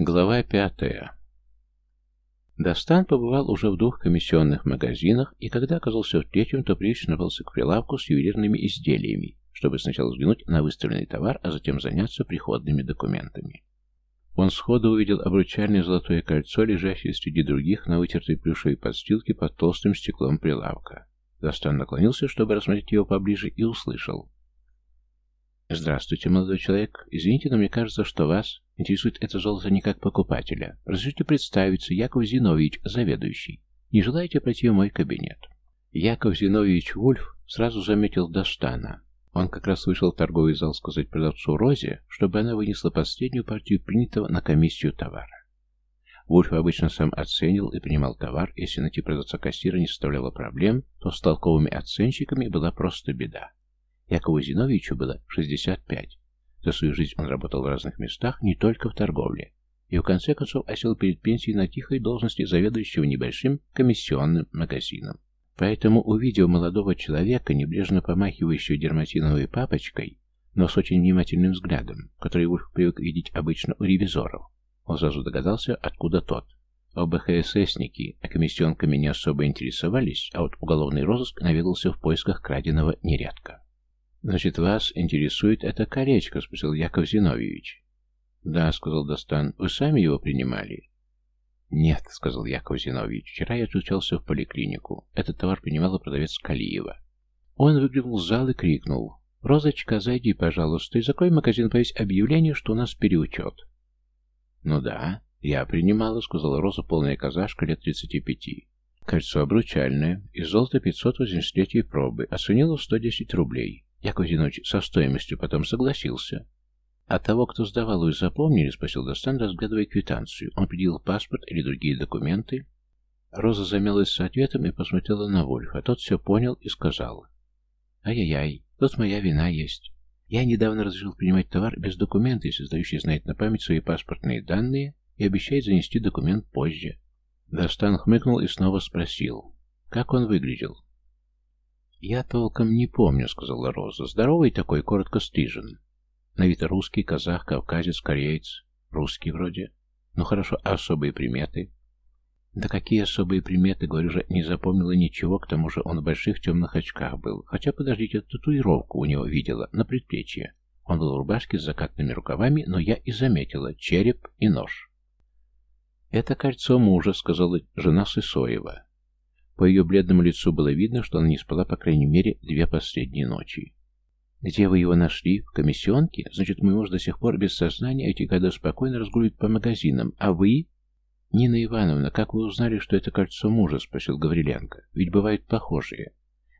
Глава пятая. Достан побывал уже в двух комиссионных магазинах, и когда оказался в третьем, то привычно направился к прилавку с ювелирными изделиями, чтобы сначала взглянуть на выставленный товар, а затем заняться приходными документами. Он сходу увидел обручальное золотое кольцо, лежащее среди других на вытертой плюшевой подстилке под толстым стеклом прилавка. Достан наклонился, чтобы рассмотреть его поближе, и услышал. «Здравствуйте, молодой человек. Извините, но мне кажется, что вас интересует это золото не как покупателя. Разрешите представиться, Яков Зиновьевич, заведующий. Не желаете пройти в мой кабинет?» Яков Зиновьевич Вульф сразу заметил Достана. Он как раз вышел в торговый зал сказать продавцу Розе, чтобы она вынесла последнюю партию принятого на комиссию товара. Вульф обычно сам оценил и принимал товар, если найти продавца-кассира не составляло проблем, то с толковыми оценщиками была просто беда. Якову Зиновьевичу было 65. За свою жизнь он работал в разных местах, не только в торговле. И в конце концов осел перед пенсией на тихой должности заведующего небольшим комиссионным магазином. Поэтому, увидев молодого человека, небрежно помахивающего дерматиновой папочкой, но с очень внимательным взглядом, который Вульф привык видеть обычно у ревизоров, он сразу догадался, откуда тот. Оба ХССники а комиссионками не особо интересовались, а вот уголовный розыск наведался в поисках краденого нередко. «Значит, вас интересует это колечко?» — спросил Яков Зиновьевич. «Да», — сказал Достан. «Вы сами его принимали?» «Нет», — сказал Яков Зиновьевич. «Вчера я отлучался в поликлинику. Этот товар принимала продавец Калиева». Он выглянул в зал и крикнул. «Розочка, зайди, пожалуйста, и закрой магазин, повесь объявление, что у нас переучет». «Ну да, я принимала», — сказала Роза, полная казашка, лет тридцати пяти. «Кольцо обручальное, из золота 583 пробы, оценила в 110 рублей. Яков Зинович со стоимостью потом согласился. А того, кто сдавал, вы запомнили? Спросил Достан, разглядывая квитанцию. Он предъявил паспорт или другие документы? Роза замялась с ответом и посмотрела на Вольфа. Тот все понял и сказал. Ай-яй-яй, тут моя вина есть. Я недавно разрешил принимать товар без документа, если сдающий знает на память свои паспортные данные и обещает занести документ позже. Достан хмыкнул и снова спросил. Как он выглядел? «Я толком не помню», — сказала Роза. «Здоровый такой, коротко стрижен. На вид русский, казах, кавказец, кореец. Русский вроде. Ну хорошо, а особые приметы?» «Да какие особые приметы, говорю же, не запомнила ничего, к тому же он в больших темных очках был. Хотя, подождите, татуировку у него видела, на предплечье. Он был в рубашке с закатными рукавами, но я и заметила череп и нож». «Это кольцо мужа», — сказала жена Сысоева. По ее бледному лицу было видно, что она не спала, по крайней мере, две последние ночи. «Где вы его нашли? В комиссионке? Значит, мой муж до сих пор без сознания, эти годы спокойно разгуливает по магазинам. А вы?» «Нина Ивановна, как вы узнали, что это кольцо мужа?» — спросил Гавриленко. «Ведь бывают похожие.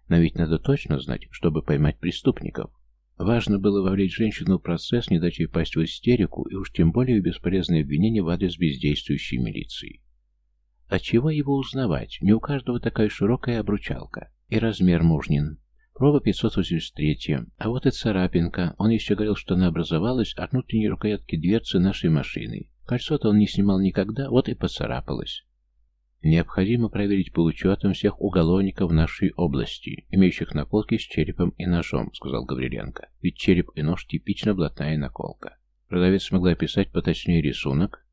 Но ведь надо точно знать, чтобы поймать преступников. Важно было вовлечь женщину в процесс, не дать ей пасть в истерику, и уж тем более бесполезные обвинения в адрес бездействующей милиции. А чего его узнавать? Не у каждого такая широкая обручалка. И размер мужнин. Проба 583. А вот и царапинка. Он еще говорил, что она образовалась от внутренней рукоятки дверцы нашей машины. Кольцо-то он не снимал никогда, вот и поцарапалось. Необходимо проверить по учетам всех уголовников нашей области, имеющих наколки с черепом и ножом, сказал Гавриленко. Ведь череп и нож типично блатная наколка. Продавец смогла описать поточнее рисунок,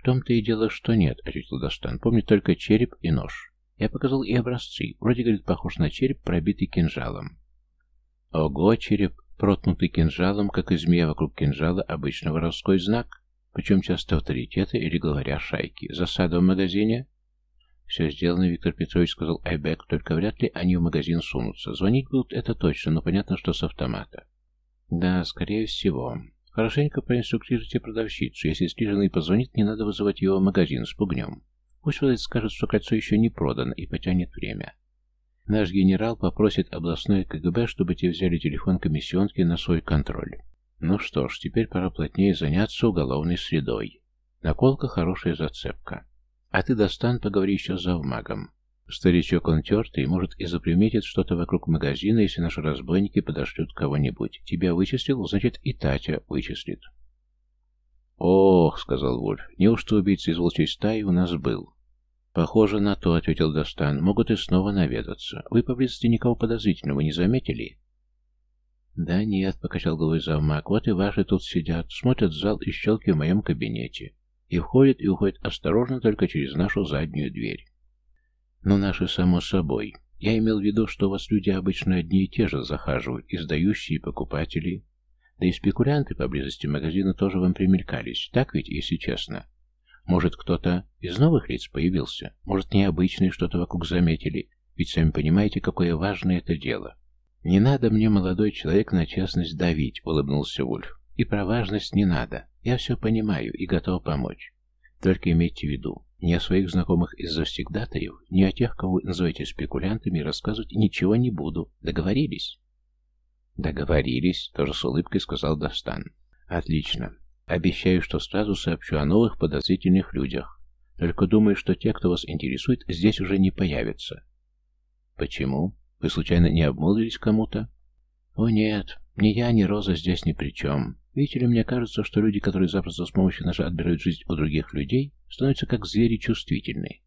«В том-то и дело, что нет», — ответил Достан. «Помню только череп и нож. Я показал и образцы. Вроде, говорит, похож на череп, пробитый кинжалом». «Ого, череп, проткнутый кинжалом, как и змея вокруг кинжала, обычно воровской знак. Причем часто авторитеты или главаря шайки. Засада в магазине?» «Все сделано, Виктор Петрович», — сказал Айбек, «только вряд ли они в магазин сунутся. Звонить будут, это точно, но понятно, что с автомата». «Да, скорее всего. Хорошенько проинструктируйте продавщицу. Если стриженный позвонит, не надо вызывать его в магазин, спугнем. Пусть продавец скажет, что кольцо еще не продано и потянет время. Наш генерал попросит областной КГБ, чтобы те взяли телефон комиссионки на свой контроль. Ну что ж, теперь пора плотнее заняться уголовной средой. Наколка хорошая зацепка. А ты, Достан, поговори еще с завмагом. Старичок он тертый, может и заприметит что-то вокруг магазина, если наши разбойники подошлют кого-нибудь. Тебя вычислил, значит и Татя вычислит. «Ох», — сказал Вольф, — «неужто убийца из волчьей стаи у нас был?» «Похоже на то», — ответил Достан. «Могут и снова наведаться. Вы поблизости никого подозрительного не заметили?» «Да нет», — покачал головой завмак. «Вот и ваши тут сидят, смотрят зал и щелки в моем кабинете. И входит и уходит осторожно только через нашу заднюю дверь. Но наши, само собой. Я имел в виду, что у вас люди обычно одни и те же захаживают, и сдающие, и покупатели. Да и спекулянты поблизости магазина тоже вам примелькались, так ведь, если честно? Может, кто-то из новых лиц появился? Может, необычные что-то вокруг заметили? Ведь сами понимаете, какое важное это дело. «Не надо мне, молодой человек, на честность давить», — улыбнулся Вульф. «И про важность не надо. Я все понимаю и готов помочь. Только имейте в виду, ни о своих знакомых из завсегдатаев, ни о тех, кого вы называете спекулянтами, рассказывать ничего не буду. Договорились?» «Договорились», — тоже с улыбкой сказал Достан. «Отлично. Обещаю, что сразу сообщу о новых подозрительных людях. Только думаю, что те, кто вас интересует, здесь уже не появятся». «Почему? Вы случайно не обмолвились кому-то?» «О нет, ни я, ни Роза здесь ни при чем. Видите ли, мне кажется, что люди, которые запросто с помощью ножа отбирают жизнь у других людей, становятся как звери чувствительные.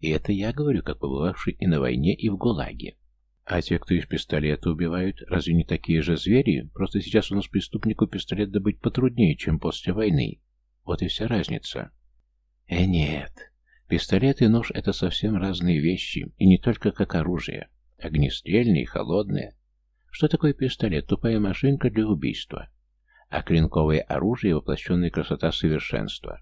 И это я говорю, как побывавший и на войне, и в ГУЛАГе. А те, кто из пистолета убивают, разве не такие же звери? Просто сейчас у нас преступнику пистолет добыть потруднее, чем после войны. Вот и вся разница. Э, нет. Пистолет и нож — это совсем разные вещи, и не только как оружие. Огнестрельное и холодное. Что такое пистолет? Тупая машинка для убийства а клинковое оружие — воплощенная красота совершенства.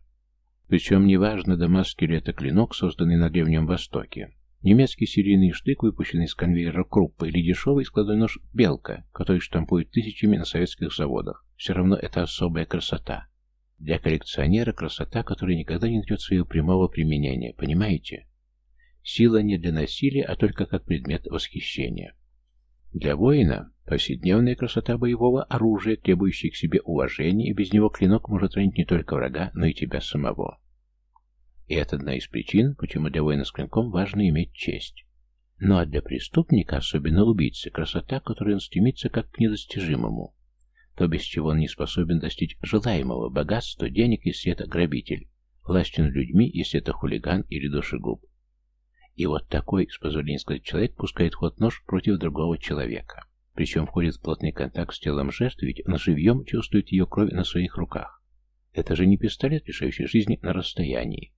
Причем неважно, дамасский ли это клинок, созданный на Древнем Востоке, немецкий серийный штык, выпущенный из конвейера Круппа, или дешевый складной нож «Белка», который штампуют тысячами на советских заводах, все равно это особая красота. Для коллекционера красота, которая никогда не найдет своего прямого применения, понимаете? Сила не для насилия, а только как предмет восхищения. Для воина повседневная красота боевого оружия, требующая к себе уважения, и без него клинок может ранить не только врага, но и тебя самого. И это одна из причин, почему для воина с клинком важно иметь честь. Ну а для преступника, особенно убийцы, красота, которой он стремится как к недостижимому. То, без чего он не способен достичь желаемого богатства, денег, если это грабитель, власти людьми, если это хулиган или душегуб. И вот такой, с позволения сказать, человек пускает ход нож против другого человека. Причем входит в плотный контакт с телом жертвы, ведь он живьем чувствует ее кровь на своих руках. Это же не пистолет, лишающий жизни на расстоянии.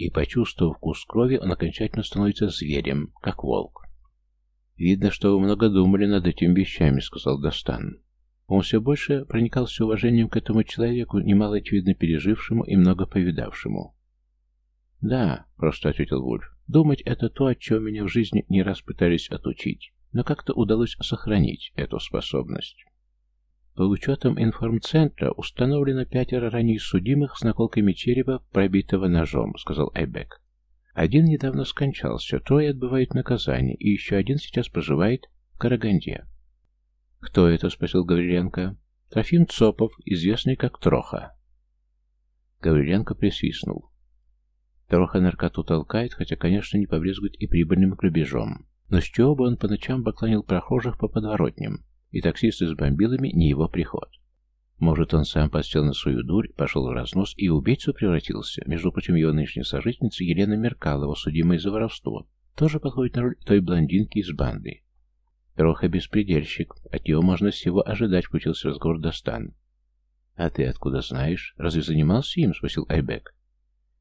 И, почувствовав вкус крови, он окончательно становится зверем, как волк. «Видно, что вы много думали над этими вещами», — сказал Достан. Он все больше проникался уважением к этому человеку, немало очевидно пережившему и много повидавшему. «Да», — просто ответил Вульф, Думать — это то, о чем меня в жизни не раз пытались отучить, но как-то удалось сохранить эту способность. По учетам информцентра установлено пятеро ранее судимых с наколками черепа, пробитого ножом, сказал Айбек. Один недавно скончался, трое отбывают наказание, и еще один сейчас проживает в Караганде. «Кто это?» — спросил Гавриленко. «Трофим Цопов, известный как Троха». Гавриленко присвистнул. Троха наркоту толкает, хотя, конечно, не побрезгует и прибыльным грабежом. Но с чего бы он по ночам бакланил прохожих по подворотням, и таксисты с бомбилами не его приход. Может, он сам подсел на свою дурь, пошел в разнос и убийцу превратился. Между прочим, его нынешняя сожительница Елена Меркалова, судимая за воровство, тоже подходит на роль той блондинки из банды. Троха беспредельщик, от него можно всего ожидать, включился разговор Достан. «А ты откуда знаешь? Разве занимался им?» — спросил Айбек.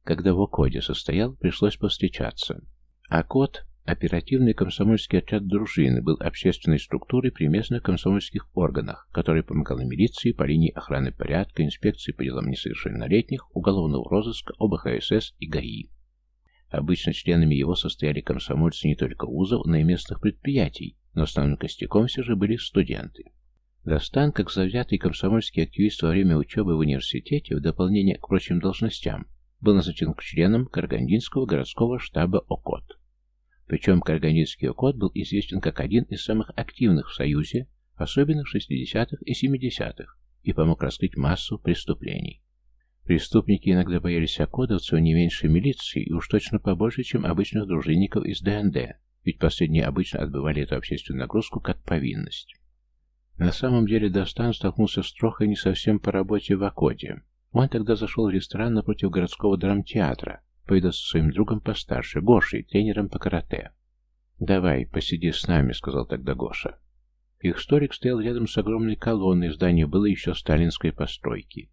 Когда в Окоде состоял, пришлось повстречаться. А код, оперативный комсомольский отряд дружины, был общественной структурой при местных комсомольских органах, который помогал милиции по линии охраны порядка, инспекции по делам несовершеннолетних, уголовного розыска, ОБХСС и ГАИ. Обычно членами его состояли комсомольцы не только вузов, но и местных предприятий, но основным костяком все же были студенты. Достан, как завзятый комсомольский активист во время учебы в университете, в дополнение к прочим должностям, был назначен к членам Карагандинского городского штаба ОКОТ. Причем Карагандинский ОКОТ был известен как один из самых активных в Союзе, особенно в 60-х и 70-х, и помог раскрыть массу преступлений. Преступники иногда боялись окодовцев не меньше милиции и уж точно побольше, чем обычных дружинников из ДНД, ведь последние обычно отбывали эту общественную нагрузку как повинность. На самом деле Достан столкнулся с Трохой не совсем по работе в Акоде. Он тогда зашел в ресторан напротив городского драмтеатра, повидаться со своим другом постарше, Гошей, тренером по карате. «Давай, посиди с нами», — сказал тогда Гоша. Их столик стоял рядом с огромной колонной, здание было еще сталинской постройки.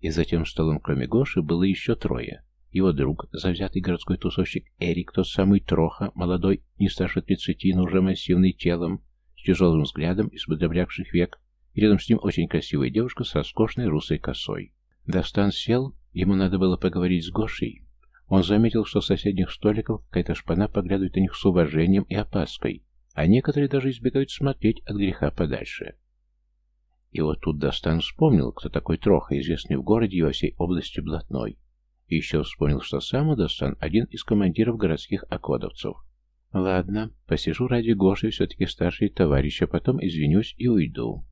И за тем столом, кроме Гоши, было еще трое. Его друг, завзятый городской тусовщик Эрик, тот самый Троха, молодой, не старше тридцати, но уже массивный телом, с тяжелым взглядом из подобрявших век, и рядом с ним очень красивая девушка с роскошной русой косой. Достан сел, ему надо было поговорить с Гошей. Он заметил, что с соседних столиков какая-то шпана поглядывает на них с уважением и опаской, а некоторые даже избегают смотреть от греха подальше. И вот тут Достан вспомнил, кто такой Троха, известный в городе и во всей области блатной. И еще вспомнил, что сам Достан один из командиров городских окодовцев. Ладно, посижу ради Гоши, все-таки старший товарищ, а потом извинюсь и уйду.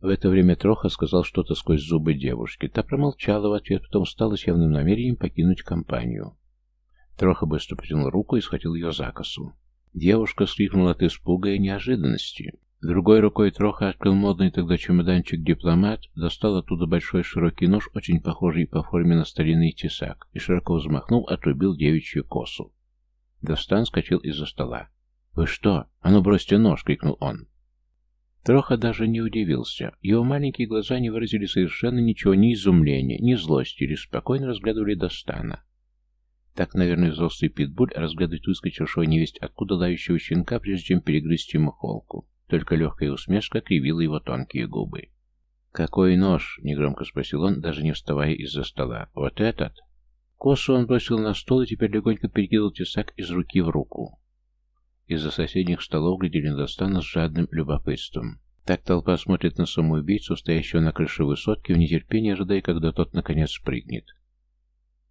В это время Троха сказал что-то сквозь зубы девушки. Та промолчала в ответ, потом встала с явным намерением покинуть компанию. Троха быстро протянул руку и схватил ее за косу. Девушка скрикнула от испуга и неожиданности. Другой рукой Троха открыл модный тогда чемоданчик-дипломат, достал оттуда большой широкий нож, очень похожий по форме на старинный тесак, и широко взмахнул, отрубил девичью косу. Достан скочил из-за стола. «Вы что? А ну бросьте нож!» — крикнул он. Троха даже не удивился. Его маленькие глаза не выразили совершенно ничего, ни изумления, ни злости, лишь спокойно разглядывали Достана. Так, наверное, взрослый питбуль разглядывает выскочившего невесть откуда лающего щенка, прежде чем перегрызть ему холку. Только легкая усмешка кривила его тонкие губы. «Какой нож?» — негромко спросил он, даже не вставая из-за стола. «Вот этот?» Косу он бросил на стол и теперь легонько перекинул тесак из руки в руку. Из-за соседних столов глядели на Достана с жадным любопытством. Так толпа смотрит на самоубийцу, стоящего на крыше высотки, в нетерпении ожидая, когда тот наконец спрыгнет.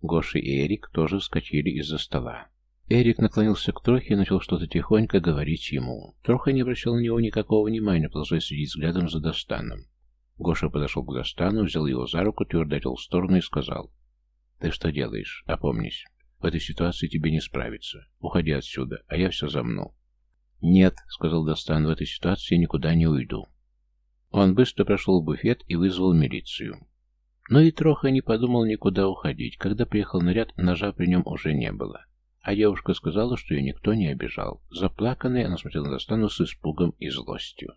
Гоша и Эрик тоже вскочили из-за стола. Эрик наклонился к Трохе и начал что-то тихонько говорить ему. Троха не обращал на него никакого внимания, продолжая следить взглядом за Достаном. Гоша подошел к Достану, взял его за руку, твердо отвел в сторону и сказал. «Ты что делаешь? Опомнись. В этой ситуации тебе не справиться. Уходи отсюда, а я все замну. «Нет», — сказал Достан, — «в этой ситуации никуда не уйду». Он быстро прошел в буфет и вызвал милицию. Но и Троха не подумал никуда уходить. Когда приехал наряд, ножа при нем уже не было. А девушка сказала, что ее никто не обижал. Заплаканная, она смотрела на Достану с испугом и злостью.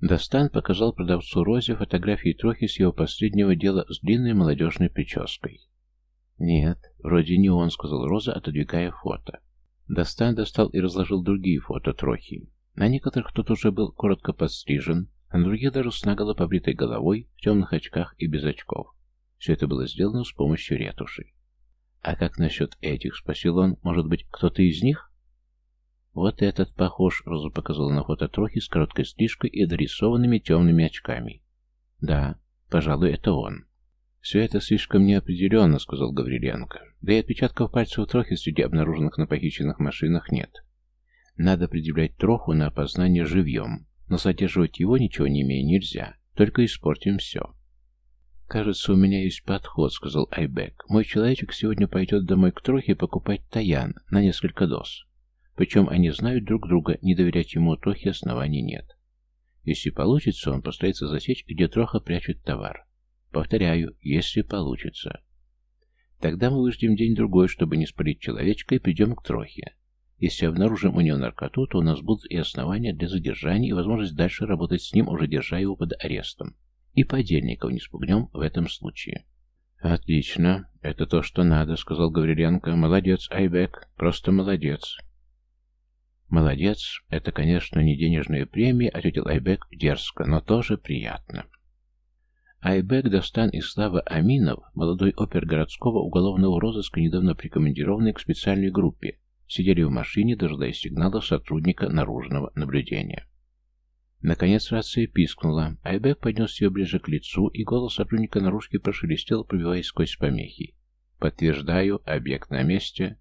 Достан показал продавцу Розе фотографии Трохи с его последнего дела с длинной молодежной прической. «Нет, вроде не он», — сказал Роза, отодвигая фото. Достан достал и разложил другие фото Трохи. На некоторых тот уже был коротко подстрижен, а на других даже с наголо побритой головой, в темных очках и без очков. Все это было сделано с помощью ретуши. «А как насчет этих?» — спросил он. «Может быть, кто-то из них?» «Вот этот похож», — Роза показала на фото Трохи с короткой стрижкой и дорисованными темными очками. «Да, пожалуй, это он». «Все это слишком неопределенно», — сказал Гавриленко. «Да и отпечатков пальцев Трохи среди обнаруженных на похищенных машинах нет. Надо предъявлять Троху на опознание живьем, но задерживать его ничего не имея нельзя, только испортим все». «Кажется, у меня есть подход», — сказал Айбек. «Мой человечек сегодня пойдет домой к Трохе покупать таян на несколько доз. Причем они знают друг друга, не доверять ему Трохе оснований нет. Если получится, он постарается засечь, где Троха прячет товар. Повторяю, если получится. Тогда мы выждем день-другой, чтобы не спалить человечка, и придем к Трохе. Если обнаружим у него наркоту, то у нас будут и основания для задержания, и возможность дальше работать с ним, уже держа его под арестом. И подельников не спугнем в этом случае. «Отлично. Это то, что надо», — сказал Гавриленко. «Молодец, Айбек. Просто молодец». «Молодец. Это, конечно, не денежная премия», — ответил Айбек дерзко, но тоже приятно. Айбек Достан и Слава Аминов, молодой опер городского уголовного розыска, недавно прикомандированный к специальной группе, сидели в машине, дожидаясь сигнала сотрудника наружного наблюдения. Наконец рация пискнула. Айбек поднес ее ближе к лицу, и голос сотрудника наружки прошелестел, пробиваясь сквозь помехи. «Подтверждаю, объект на месте».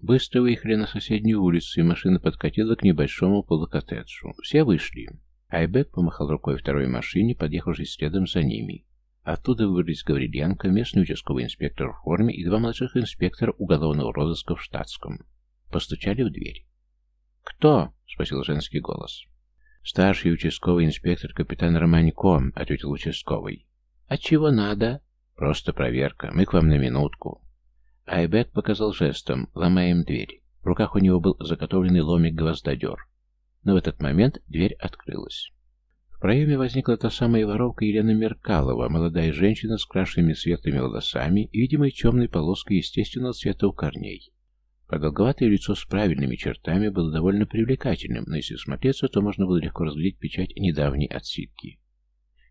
Быстро выехали на соседнюю улицу, и машина подкатила к небольшому полукоттеджу. Все вышли. Айбек помахал рукой второй машине, подъехавшей следом за ними. Оттуда выбрались Гавриленко, местный участковый инспектор в форме и два младших инспектора уголовного розыска в штатском. Постучали в дверь. «Кто?» — спросил женский голос. «Старший участковый инспектор капитан Романько», — ответил участковый. «А чего надо?» «Просто проверка. Мы к вам на минутку». Айбек показал жестом «Ломаем дверь». В руках у него был заготовленный ломик-гвоздодер но в этот момент дверь открылась. В проеме возникла та самая воровка Елена Меркалова, молодая женщина с крашенными светлыми волосами и видимой темной полоской естественного цвета у корней. Продолговатое лицо с правильными чертами было довольно привлекательным, но если смотреться, то можно было легко разглядеть печать недавней отсидки.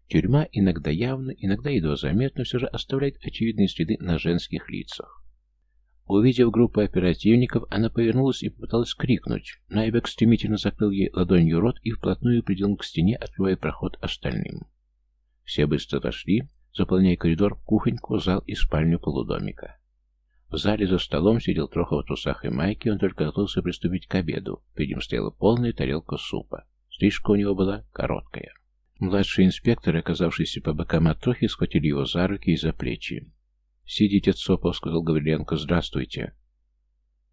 Тюрьма иногда явно, иногда едва заметно, все же оставляет очевидные следы на женских лицах. Увидев группу оперативников, она повернулась и попыталась крикнуть, но Айбек стремительно закрыл ей ладонью рот и вплотную придвинул к стене, открывая проход остальным. Все быстро отошли, заполняя коридор, кухоньку, зал и спальню полудомика. В зале за столом сидел Троха в трусах и майке, он только готовился приступить к обеду. Перед ним стояла полная тарелка супа. Стрижка у него была короткая. Младший инспектор, оказавшийся по бокам от Трохи, схватили его за руки и за плечи. «Сидите, Цопов», — сказал Гавриленко, — «здравствуйте».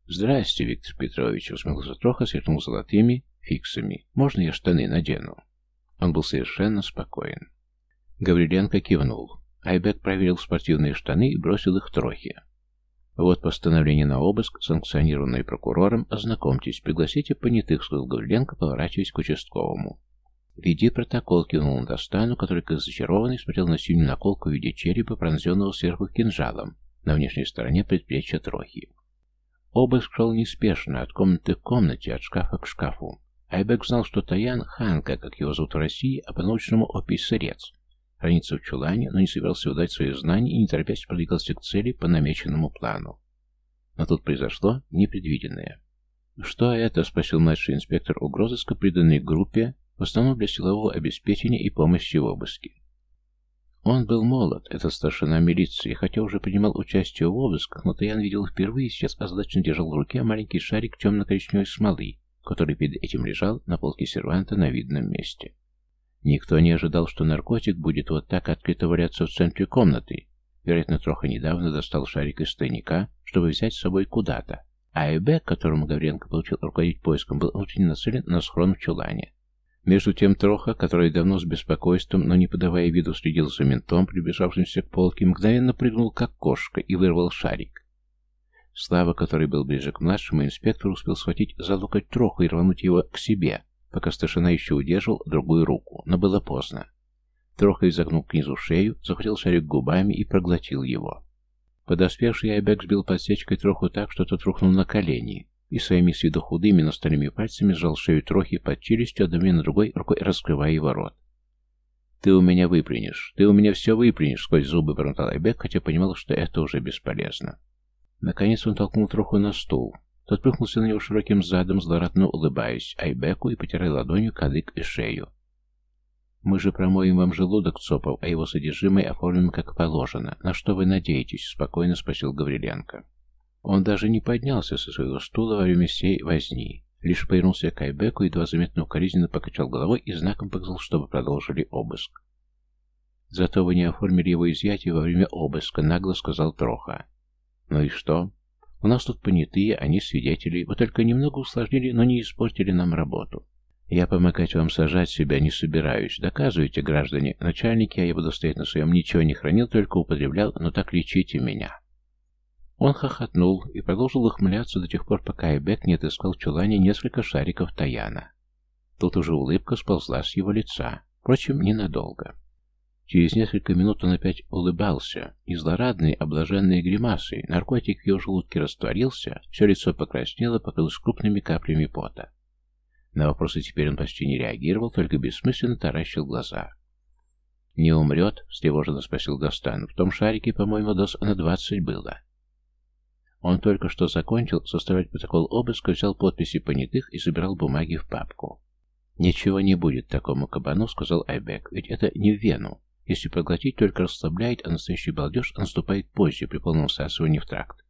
«Здрасте, Виктор Петрович», — усмехнулся Троха, сверкнул золотыми фиксами. «Можно я штаны надену?» Он был совершенно спокоен. Гавриленко кивнул. Айбек проверил спортивные штаны и бросил их Трохе. «Вот постановление на обыск, санкционированное прокурором. Ознакомьтесь, пригласите понятых», — сказал Гавриленко, поворачиваясь к участковому. «Веди протокол», — кивнул он Достану, который, как зачарованный, смотрел на синюю наколку в виде черепа, пронзенного сверху кинжалом, на внешней стороне предплечья трохи. Обыск шел неспешно, от комнаты к комнате, от шкафа к шкафу. Айбек знал, что Таян, Ханка, как его зовут в России, а по-научному описарец, хранится в чулане, но не собирался выдать свои знания и не торопясь продвигался к цели по намеченному плану. Но тут произошло непредвиденное. «Что это?» — спросил младший инспектор угрозыска, приданной группе, в основном для силового обеспечения и помощи в обыске. Он был молод, этот старшина милиции, хотя уже принимал участие в обысках, но Таян видел впервые сейчас озадаченно держал в руке маленький шарик темно-коричневой смолы, который перед этим лежал на полке серванта на видном месте. Никто не ожидал, что наркотик будет вот так открыто валяться в центре комнаты. Вероятно, Троха недавно достал шарик из тайника, чтобы взять с собой куда-то. А Эбек, которому Гавренко получил руководить поиском, был очень нацелен на схрон в чулане. Между тем Троха, который давно с беспокойством, но не подавая виду, следил за ментом, прибежавшимся к полке, мгновенно прыгнул, как кошка, и вырвал шарик. Слава, который был ближе к младшему инспектору, успел схватить за локоть Троху и рвануть его к себе, пока старшина еще удерживал другую руку, но было поздно. Троха изогнул к низу шею, захватил шарик губами и проглотил его. Подоспевший Айбек сбил подсечкой Троху так, что тот рухнул на колени, и своими с виду худыми, но стальными пальцами сжал шею Трохи под челюстью, одновременно другой рукой раскрывая его рот. «Ты у меня выплюнешь, ты у меня все выплюнешь», — сквозь зубы бормотал Айбек, хотя понимал, что это уже бесполезно. Наконец он толкнул Троху на стул. Тот плюхнулся на него широким задом, злорадно улыбаясь Айбеку и потирая ладонью кадык и шею. «Мы же промоем вам желудок, Цопов, а его содержимое оформим как положено. На что вы надеетесь?» — спокойно спросил Гавриленко. Он даже не поднялся со своего стула во время всей возни. Лишь повернулся к Айбеку и едва заметно укоризненно покачал головой и знаком показал, чтобы продолжили обыск. «Зато вы не оформили его изъятие во время обыска», — нагло сказал Троха. «Ну и что? У нас тут понятые, они свидетели. Вы только немного усложнили, но не испортили нам работу. Я помогать вам сажать себя не собираюсь. Доказывайте, граждане. Начальники, а я буду стоять на своем, ничего не хранил, только употреблял, но так лечите меня. Он хохотнул и продолжил ухмыляться до тех пор, пока Эбек не отыскал в чулане несколько шариков Таяна. Тут уже улыбка сползла с его лица. Впрочем, ненадолго. Через несколько минут он опять улыбался, и злорадные, облаженные гримасы, наркотик в его желудке растворился, все лицо покраснело, покрылось крупными каплями пота. На вопросы теперь он почти не реагировал, только бессмысленно таращил глаза. «Не умрет?» — встревоженно спросил Достан. «В том шарике, по-моему, доз на двадцать было». Он только что закончил составлять протокол обыска, взял подписи понятых и собирал бумаги в папку. «Ничего не будет такому кабану», — сказал Айбек, — «ведь это не в вену. Если проглотить, только расслабляет, а настоящий балдеж наступает позже, при полном всасывании в тракт.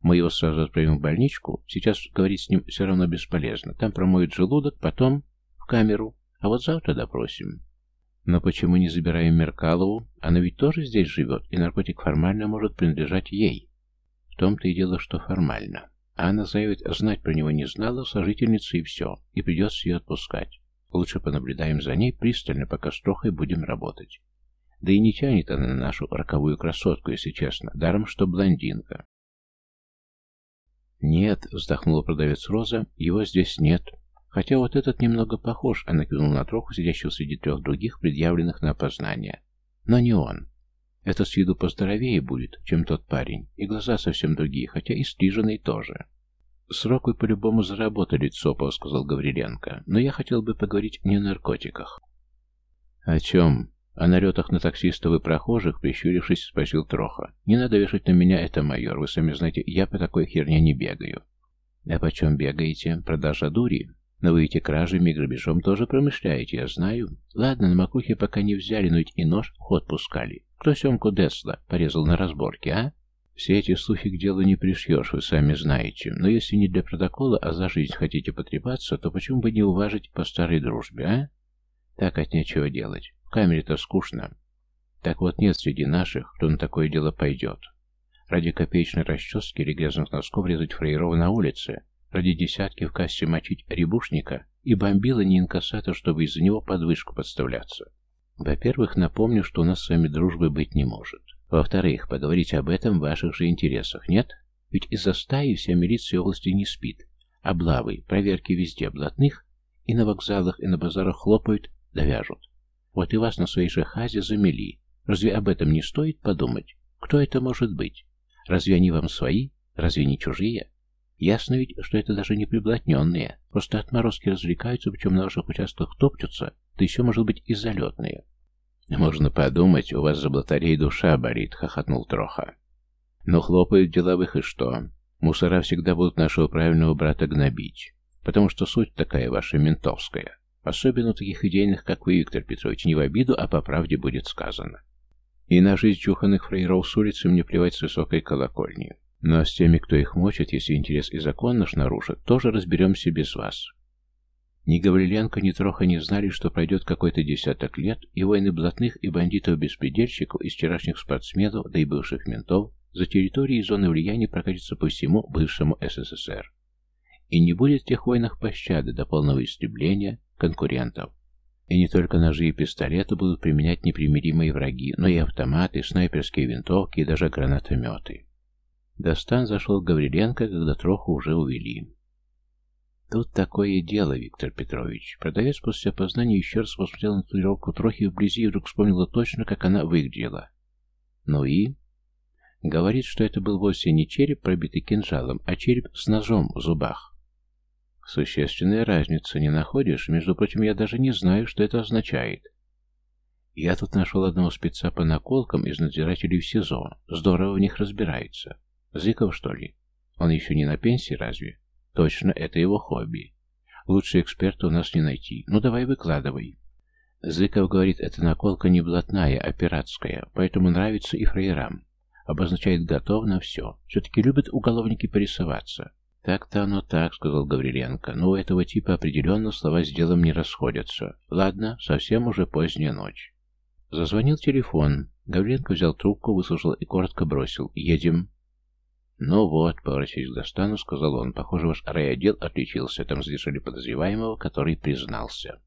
Мы его сразу отправим в больничку, сейчас говорить с ним все равно бесполезно. Там промоют желудок, потом в камеру, а вот завтра допросим. Но почему не забираем Меркалову? Она ведь тоже здесь живет, и наркотик формально может принадлежать ей. Том-то и дело, что формально. А она заявит, знать про него не знала, сожительница и все, и придется ее отпускать. Лучше понаблюдаем за ней пристально, пока с Трохой будем работать. Да и не тянет она на нашу роковую красотку, если честно, даром что блондинка. «Нет», — вздохнула продавец Роза, — «его здесь нет. Хотя вот этот немного похож, она кивнула на троху, сидящего среди трех других, предъявленных на опознание. Но не он. Этот с виду поздоровее будет, чем тот парень, и глаза совсем другие, хотя и стриженный тоже. «Срок вы по-любому заработали, Цопов», — сказал Гавриленко, «но я хотел бы поговорить не о наркотиках». «О чем?» О налетах на таксистов и прохожих, прищурившись, спросил Троха. «Не надо вешать на меня это, майор. Вы сами знаете, я по такой херне не бегаю». «А почем бегаете? Продажа дури?» Но вы эти кражами и грабежом тоже промышляете, я знаю. Ладно, на макухе пока не взяли, но ведь и нож в ход пускали. Кто Семку Десла порезал на разборке, а? Все эти слухи к делу не пришьешь, вы сами знаете. Но если не для протокола, а за жизнь хотите потрепаться, то почему бы не уважить по старой дружбе, а? Так от нечего делать. В камере-то скучно. Так вот нет среди наших, кто на такое дело пойдет. Ради копеечной расчески или грязных носков резать фраерова на улице, Ради десятки в кассе мочить рябушника и бомбила не инкассатор, чтобы из-за него подвышку подставляться. Во-первых, напомню, что у нас с вами дружбы быть не может. Во-вторых, поговорить об этом в ваших же интересах, нет? Ведь из-за стаи вся милиция области не спит. Облавы, проверки везде блатных, и на вокзалах, и на базарах хлопают, довяжут. Вот и вас на своей же хазе замели. Разве об этом не стоит подумать? Кто это может быть? Разве они вам свои? Разве не чужие? Ясно ведь, что это даже не приблотненные. Просто отморозки развлекаются, причем на ваших участках топчутся, да еще, может быть, и залетные. «Можно подумать, у вас за блатарей душа болит», — хохотнул Троха. «Но хлопают деловых и что? Мусора всегда будут нашего правильного брата гнобить, потому что суть такая ваша ментовская. Особенно таких идейных, как вы, Виктор Петрович, не в обиду, а по правде будет сказано. И на жизнь чуханных фрейров с улицы мне плевать с высокой колокольни. Но с теми, кто их мочит, если интерес и закон наш нарушит, тоже разберемся без вас. Ни Гавриленко, ни Троха не знали, что пройдет какой-то десяток лет, и войны блатных и бандитов-беспредельщиков, и вчерашних спортсменов, да и бывших ментов, за территорией зоны влияния прокатится по всему бывшему СССР. И не будет в тех войнах пощады до полного истребления конкурентов. И не только ножи и пистолеты будут применять непримиримые враги, но и автоматы, снайперские винтовки и даже гранатометы. Достан зашел Гавриленко, когда троху уже увели. Тут такое дело, Виктор Петрович. Продавец после опознания еще раз посмотрел на татуировку Трохи вблизи и вдруг вспомнила точно, как она выглядела. Ну и? Говорит, что это был вовсе не череп, пробитый кинжалом, а череп с ножом в зубах. Существенная разница, не находишь? Между прочим, я даже не знаю, что это означает. Я тут нашел одного спеца по наколкам из надзирателей в СИЗО. Здорово в них разбирается. Зыков, что ли? Он еще не на пенсии, разве? Точно, это его хобби. Лучше эксперта у нас не найти. Ну, давай выкладывай. Зыков говорит, эта наколка не блатная, а пиратская, поэтому нравится и фраерам. Обозначает готов на все. Все-таки любят уголовники порисоваться. «Так-то оно так», — сказал Гавриленко, «но у этого типа определенно слова с делом не расходятся. Ладно, совсем уже поздняя ночь». Зазвонил телефон. Гавриленко взял трубку, выслушал и коротко бросил. «Едем». «Ну вот», — поворачиваясь к Достану, сказал он, — «похоже, ваш райотдел отличился, там задержали подозреваемого, который признался».